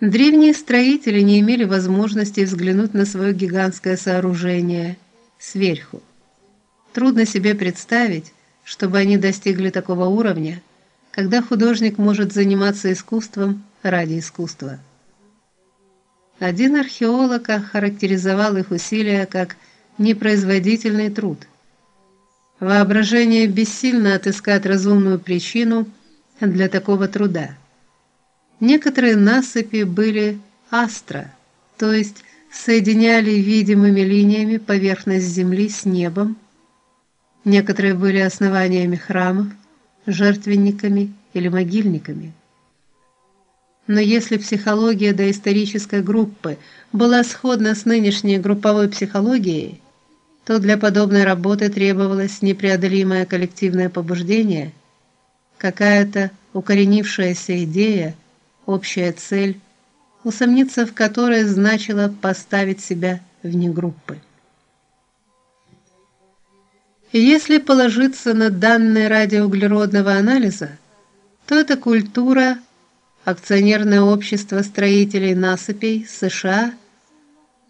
Древние строители не имели возможности взглянуть на свое гигантское сооружение сверху. Трудно себе представить, чтобы они достигли такого уровня, когда художник может заниматься искусством ради искусства. Один археолог охарактеризовал их усилия как непроизводительный труд. Воображение бессильно отыскать разумную причину для такого труда. Некоторые насыпи были астра, то есть соединяли видимыми линиями поверхность земли с небом. Некоторые были основаниями храмов, жертвенниками или могильниками. Но если психология доисторической группы была сходна с нынешней групповой психологией, то для подобной работы требовалось непреодолимое коллективное побуждение, какая-то укоренившаяся идея, общая цель, усомниться в которой значило поставить себя вне группы. если положиться на данные радиоуглеродного анализа, то эта культура акционерное общество строителей насыпей США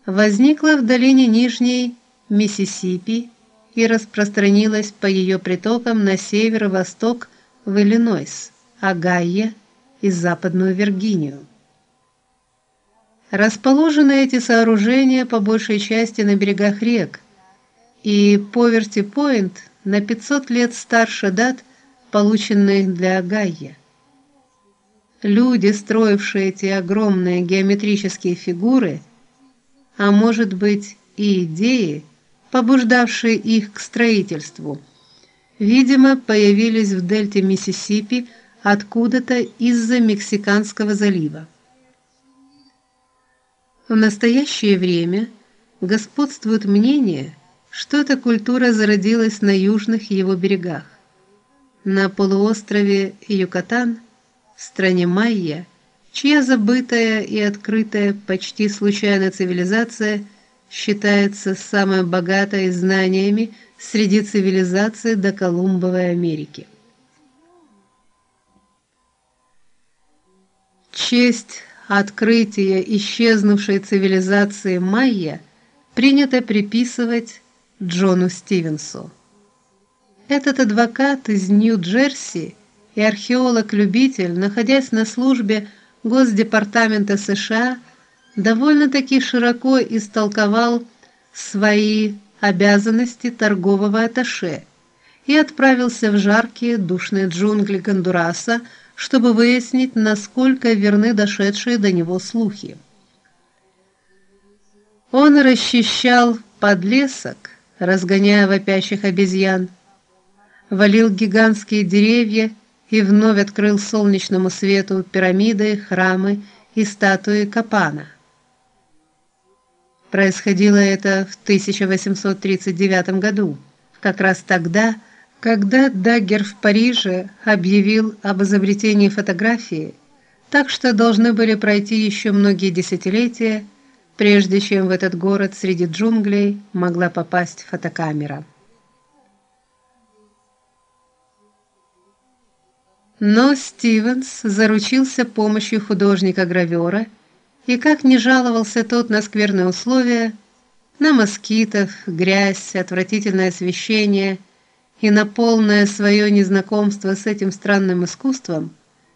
возникло в долине Нижней Миссисипи и распространилось по ее притокам на северо-восток в Иллинойс, Огайо и Западную Виргинию. Расположены эти сооружения по большей части на берегах рек, и Поверти-Пойнт на 500 лет старше дат, полученных для Огайо. Люди, строившие эти огромные геометрические фигуры, а может быть, и идеи, побуждавшие их к строительству, видимо, появились в дельте Миссисипи откуда-то из-за Мексиканского залива. В настоящее время господствует мнение, что эта культура зародилась на южных его берегах. На полуострове Юкатан в стране майя, чья забытая и открытая почти случайно цивилизация считается самой богатой знаниями среди цивилизаций до Колумбовой Америки. Честь открытия исчезнувшей цивилизации майя принято приписывать Джону Стивенсу. Этот адвокат из Нью-Джерси и археолог-любитель, находясь на службе Госдепартамента США, довольно-таки широко истолковал свои обязанности торгового атташе и отправился в жаркие душные джунгли Гондураса, чтобы выяснить, насколько верны дошедшие до него слухи. Он расчищал подлесок, разгоняя вопящих обезьян, валил гигантские деревья и вновь открыл солнечному свету пирамиды, храмы и статуи Капана. Происходило это в 1839 году, как раз тогда, когда Даггер в Париже объявил об изобретении фотографии, так что должны были пройти еще многие десятилетия, прежде чем в этот город среди джунглей могла попасть фотокамера. Но Стивенс заручился помощью художника-гравера, и как не жаловался тот на скверные условия, на москитов, грязь, отвратительное освещение и на полное свое незнакомство с этим странным искусством,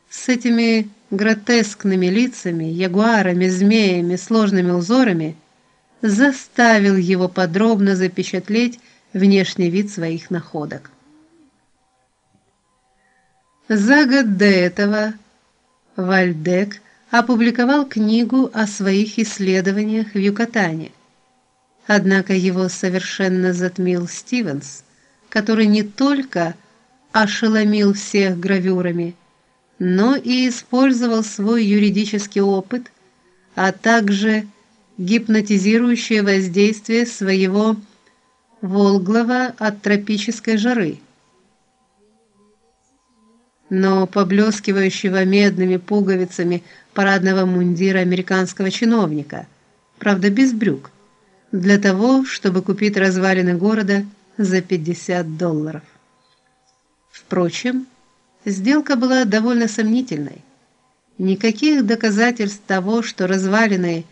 с этими гротескными лицами, ягуарами, змеями, сложными узорами, заставил его подробно запечатлеть внешний вид своих находок. За год до этого Вальдек опубликовал книгу о своих исследованиях в Юкатане. Однако его совершенно затмил Стивенс, который не только ошеломил всех гравюрами, но и использовал свой юридический опыт, а также гипнотизирующее воздействие своего волглого от тропической жары. Но поблескивающего медными пуговицами парадного мундира американского чиновника, правда без брюк, для того, чтобы купить развалины города за 50 долларов. Впрочем, сделка была довольно сомнительной. никаких доказательств того, что развалины